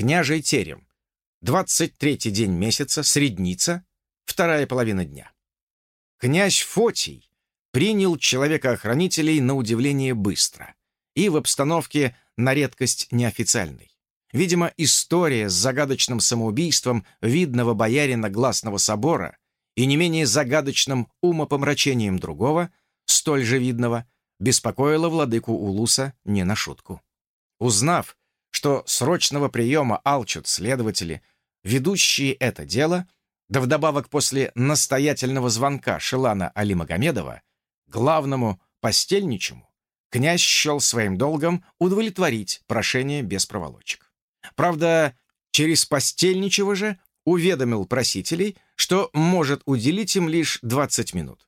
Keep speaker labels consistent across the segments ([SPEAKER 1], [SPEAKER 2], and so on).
[SPEAKER 1] княжий терем. 23-й день месяца, средница, вторая половина дня. Князь Фотий принял человека-охранителей на удивление быстро и в обстановке на редкость неофициальной. Видимо, история с загадочным самоубийством видного боярина Гласного собора и не менее загадочным умопомрачением другого, столь же видного, беспокоила владыку Улуса не на шутку. Узнав, что срочного приема алчут следователи, ведущие это дело, да вдобавок после настоятельного звонка Шилана Али Магомедова, главному постельничему, князь счел своим долгом удовлетворить прошение без проволочек. Правда, через постельничего же уведомил просителей, что может уделить им лишь 20 минут.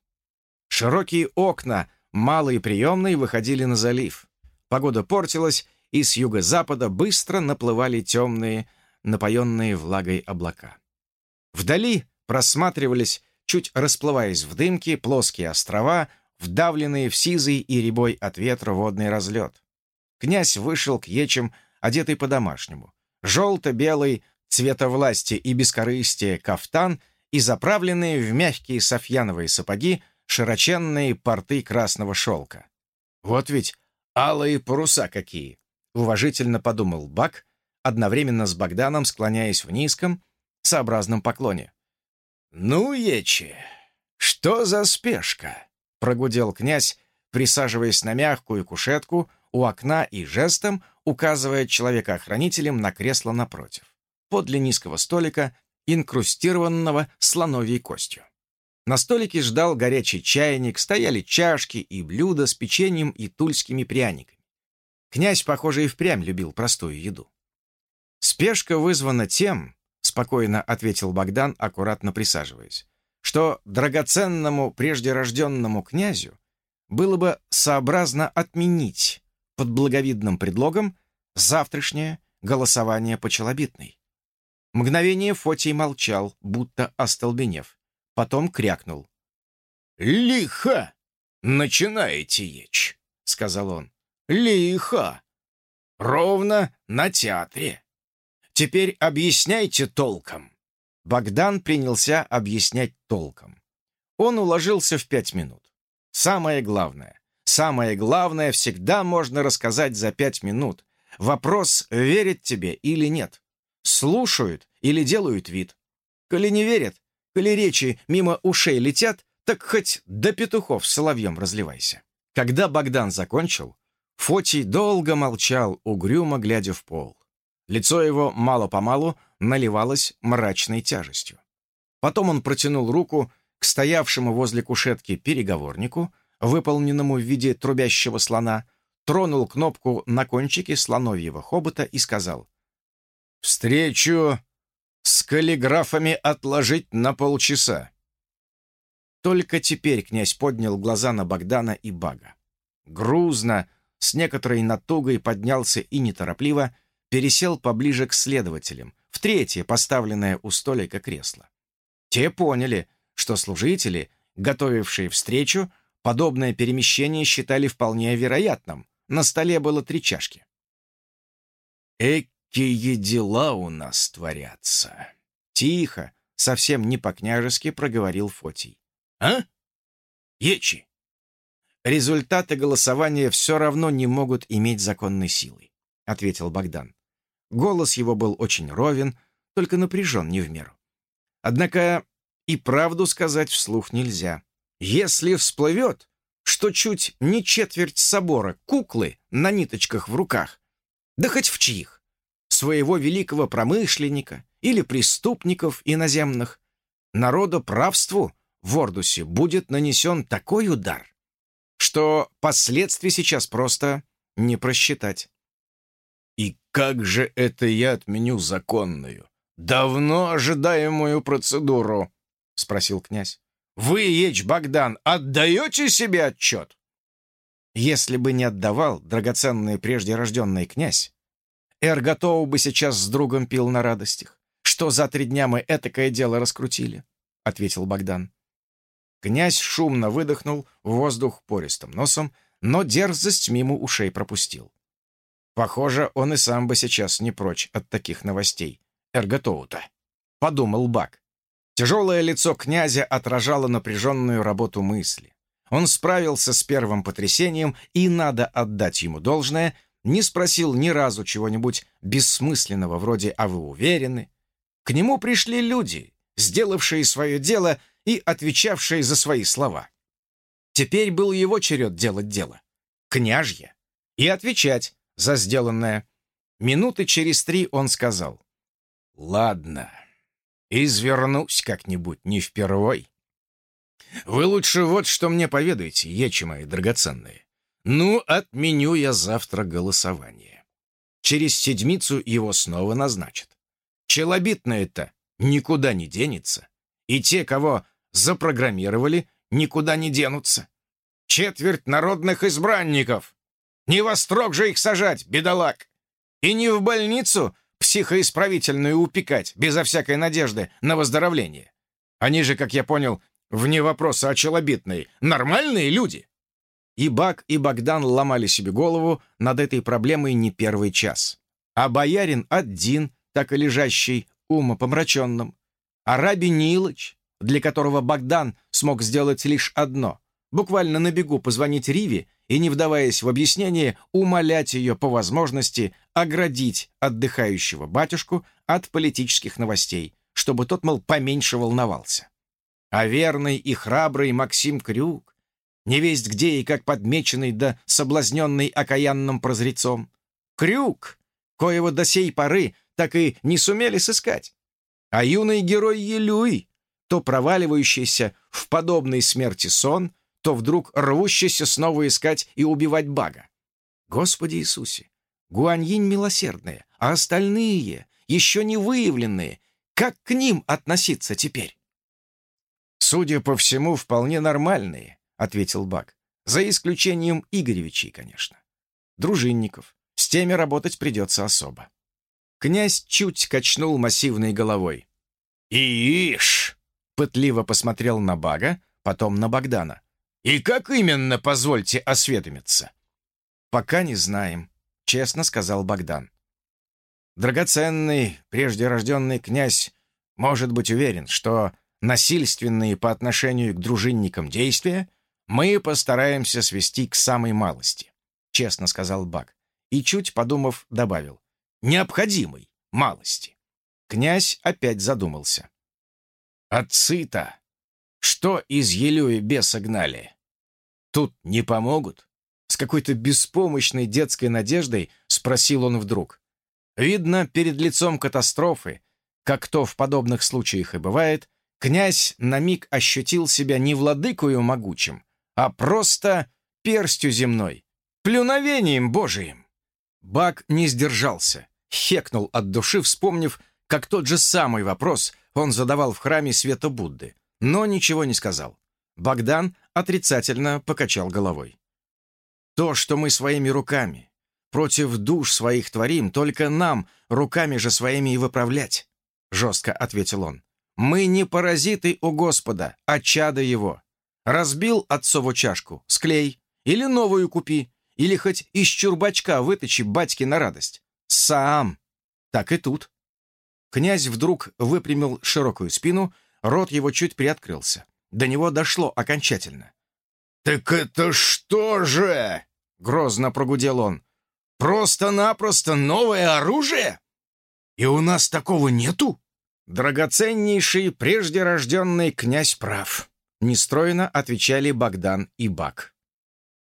[SPEAKER 1] Широкие окна малой приемной выходили на залив. Погода портилась, и с юго-запада быстро наплывали темные, напоенные влагой облака. Вдали просматривались, чуть расплываясь в дымке, плоские острова, вдавленные в сизый и рябой от ветра водный разлет. Князь вышел к ечам, одетый по-домашнему. Желто-белый, цвета власти и бескорыстия кафтан и заправленные в мягкие софьяновые сапоги широченные порты красного шелка. Вот ведь алые паруса какие! Уважительно подумал Бак, одновременно с Богданом склоняясь в низком, сообразном поклоне. «Ну, Ечи, что за спешка?» — прогудел князь, присаживаясь на мягкую кушетку у окна и жестом указывая человека-охранителем на кресло напротив, подле низкого столика, инкрустированного слоновьей костью. На столике ждал горячий чайник, стояли чашки и блюда с печеньем и тульскими пряниками. Князь, похоже, и впрямь любил простую еду. «Спешка вызвана тем, — спокойно ответил Богдан, аккуратно присаживаясь, что драгоценному преждерожденному князю было бы сообразно отменить под благовидным предлогом завтрашнее голосование по челобитной. Мгновение Фотий молчал, будто остолбенев. Потом крякнул. «Лихо! Начинаете ечь!» — сказал он. «Лихо! Ровно на театре! Теперь объясняйте толком!» Богдан принялся объяснять толком. Он уложился в пять минут. Самое главное. Самое главное всегда можно рассказать за пять минут. Вопрос, верят тебе или нет. Слушают или делают вид. Коли не верят, коли речи мимо ушей летят, так хоть до петухов соловьем разливайся. Когда Богдан закончил, Фотий долго молчал, угрюмо глядя в пол. Лицо его мало-помалу наливалось мрачной тяжестью. Потом он протянул руку к стоявшему возле кушетки переговорнику, выполненному в виде трубящего слона, тронул кнопку на кончике слоновьего хобота и сказал «Встречу с каллиграфами отложить на полчаса». Только теперь князь поднял глаза на Богдана и Бага. Грузно, с некоторой натугой поднялся и неторопливо пересел поближе к следователям, в третье поставленное у столика кресло. Те поняли, что служители, готовившие встречу, подобное перемещение считали вполне вероятным. На столе было три чашки. «Экие дела у нас творятся!» Тихо, совсем не по-княжески проговорил Фотий. «А? Ечи!» «Результаты голосования все равно не могут иметь законной силы», — ответил Богдан. Голос его был очень ровен, только напряжен не в меру. Однако и правду сказать вслух нельзя. Если всплывет, что чуть не четверть собора куклы на ниточках в руках, да хоть в чьих, своего великого промышленника или преступников иноземных, народоправству в Ордусе будет нанесен такой удар, что последствий сейчас просто не просчитать. «И как же это я отменю законную, давно ожидаемую процедуру?» — спросил князь. «Вы, Еч Богдан, отдаете себе отчет?» Если бы не отдавал драгоценный прежде рожденный князь, Эр готов бы сейчас с другом пил на радостях. Что за три дня мы этакое дело раскрутили? — ответил Богдан. Князь шумно выдохнул воздух пористым носом, но дерзость мимо ушей пропустил. Похоже, он и сам бы сейчас не прочь от таких новостей. Эрготоута. Подумал Бак. Тяжелое лицо князя отражало напряженную работу мысли. Он справился с первым потрясением, и, надо отдать ему должное, не спросил ни разу чего-нибудь бессмысленного, вроде «А вы уверены?». К нему пришли люди, сделавшие свое дело и отвечавшие за свои слова. Теперь был его черед делать дело. Княжье. И отвечать за сделанное. Минуты через три он сказал. «Ладно, извернусь как-нибудь, не впервой. Вы лучше вот что мне поведаете, ечи мои драгоценные. Ну, отменю я завтра голосование. Через седмицу его снова назначат. Челобитное-то никуда не денется. И те, кого запрограммировали, никуда не денутся. Четверть народных избранников. Не во строк же их сажать, бедолаг. И не в больницу психоисправительную упекать, безо всякой надежды на выздоровление. Они же, как я понял, вне вопроса о челобитной, нормальные люди. И Бак, и Богдан ломали себе голову над этой проблемой не первый час. А боярин один, так и лежащий, умопомраченным. А Раби Нилыч, для которого Богдан смог сделать лишь одно — буквально на бегу позвонить Риве и, не вдаваясь в объяснение, умолять ее по возможности оградить отдыхающего батюшку от политических новостей, чтобы тот, мол, поменьше волновался. А верный и храбрый Максим Крюк, невесть где и как подмеченный да соблазненный окаянным прозрецом, Крюк, коего до сей поры так и не сумели сыскать, а юный герой Елюй, то проваливающийся в подобной смерти сон, то вдруг рвущийся снова искать и убивать Бага. Господи Иисусе, Гуаньинь милосердные, а остальные, еще не выявленные, как к ним относиться теперь? «Судя по всему, вполне нормальные», — ответил Баг. «За исключением Игоревичей, конечно. Дружинников. С теми работать придется особо». Князь чуть качнул массивной головой. «Ишь!» — пытливо посмотрел на Бага, потом на Богдана. «И как именно, позвольте осведомиться?» «Пока не знаем», — честно сказал Богдан. «Драгоценный, прежде рожденный князь может быть уверен, что насильственные по отношению к дружинникам действия мы постараемся свести к самой малости», — честно сказал Баг. И чуть подумав, добавил. «Необходимой малости». Князь опять задумался. «Отцы-то что из Елюи беса гнали? Тут не помогут? С какой-то беспомощной детской надеждой спросил он вдруг. Видно, перед лицом катастрофы, как то в подобных случаях и бывает, князь на миг ощутил себя не владыкою могучим, а просто перстью земной, плюновением божиим. Бак не сдержался, хекнул от души, вспомнив, как тот же самый вопрос он задавал в храме Света Будды но ничего не сказал. Богдан отрицательно покачал головой. «То, что мы своими руками против душ своих творим, только нам руками же своими и выправлять», — жестко ответил он. «Мы не паразиты у Господа, а чада Его. Разбил отцову чашку, склей, или новую купи, или хоть из чурбачка вытащи батьки на радость. Сам. Так и тут». Князь вдруг выпрямил широкую спину Рот его чуть приоткрылся. До него дошло окончательно. «Так это что же?» — грозно прогудел он. «Просто-напросто новое оружие? И у нас такого нету?» «Драгоценнейший прежде рожденный князь прав», — нестройно отвечали Богдан и Бак.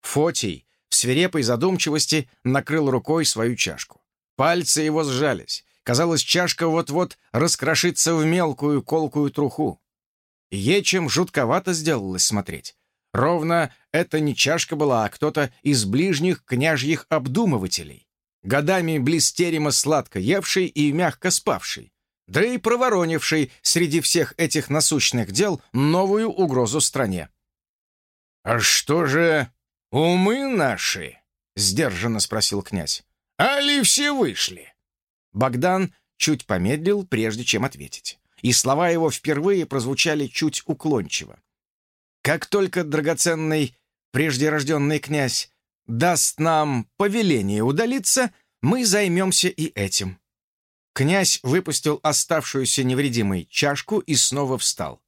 [SPEAKER 1] Фотий в свирепой задумчивости накрыл рукой свою чашку. Пальцы его сжались. Казалось, чашка вот-вот раскрошится в мелкую колкую труху. Ечем жутковато сделалось смотреть. Ровно это не чашка была, а кто-то из ближних княжьих обдумывателей, годами близ терема сладко евший и мягко спавший, да и проворонивший среди всех этих насущных дел новую угрозу стране. «А что же умы наши?» — сдержанно спросил князь. «Али все вышли?» Богдан чуть помедлил, прежде чем ответить. И слова его впервые прозвучали чуть уклончиво. «Как только драгоценный, прежде рожденный князь даст нам повеление удалиться, мы займемся и этим». Князь выпустил оставшуюся невредимой чашку и снова встал.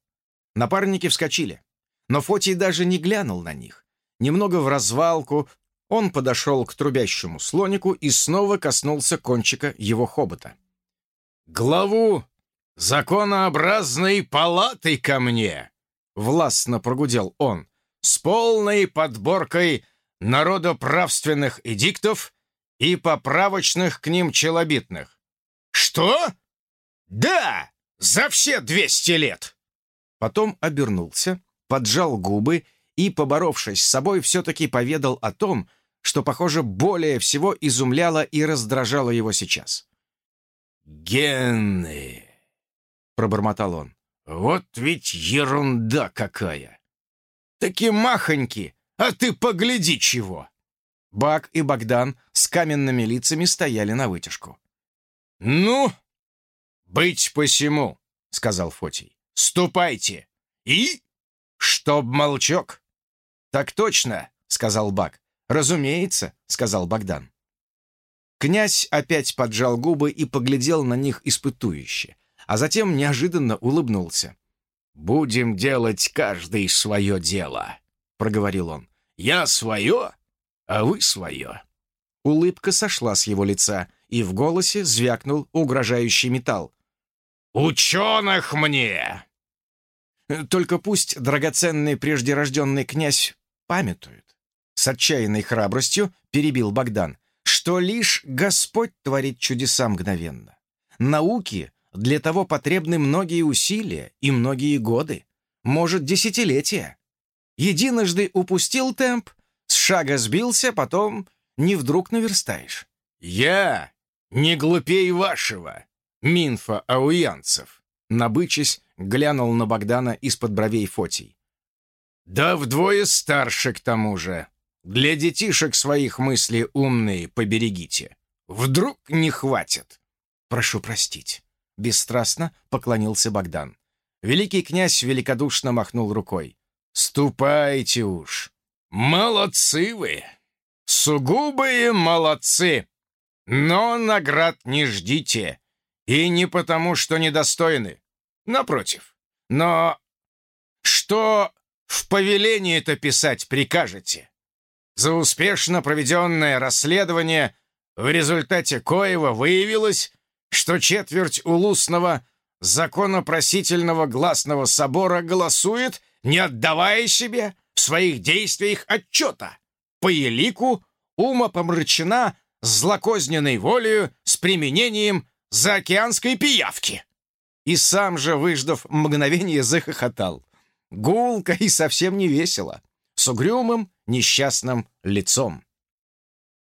[SPEAKER 1] Напарники вскочили, но Фотий даже не глянул на них. Немного в развалку он подошел к трубящему слонику и снова коснулся кончика его хобота. «Главу законообразной палаты ко мне!» — властно прогудел он, с полной подборкой народоправственных эдиктов и поправочных к ним челобитных. «Что? Да! За все двести лет!» Потом обернулся, поджал губы и, поборовшись с собой, все-таки поведал о том, что, похоже, более всего изумляло и раздражало его сейчас. «Гены!» — пробормотал он. «Вот ведь ерунда какая! Таки махоньки, а ты погляди чего!» Бак и Богдан с каменными лицами стояли на вытяжку. «Ну, быть посему», — сказал Фотий. «Ступайте! И чтоб молчок!» «Так точно», — сказал Бак. «Разумеется», — сказал Богдан. Князь опять поджал губы и поглядел на них испытующе, а затем неожиданно улыбнулся. «Будем делать каждый свое дело», — проговорил он. «Я свое, а вы свое». Улыбка сошла с его лица, и в голосе звякнул угрожающий металл. «Ученых мне!» Только пусть драгоценный преждерожденный князь памятует. С отчаянной храбростью перебил Богдан, что лишь Господь творит чудеса мгновенно. Науке для того потребны многие усилия и многие годы, может, десятилетия. Единожды упустил темп, с шага сбился, потом не вдруг наверстаешь. «Я не глупей вашего, Минфа ауянцев», набычась, глянул на Богдана из-под бровей Фотий. «Да вдвое старше к тому же. Для детишек своих мысли умные поберегите. Вдруг не хватит». «Прошу простить», — бесстрастно поклонился Богдан. Великий князь великодушно махнул рукой. «Ступайте уж! Молодцы вы! Сугубые молодцы! Но наград не ждите, и не потому, что недостойны. Напротив. Но что в повелении это писать прикажете? За успешно проведенное расследование, в результате коего выявилось, что четверть улусного законопросительного гласного собора голосует, не отдавая себе в своих действиях отчета, по елику ума помрачена злокозненной волею с применением заокеанской пиявки. И сам же, выждав мгновение, захохотал. Гулко и совсем не весело, с угрюмым несчастным лицом.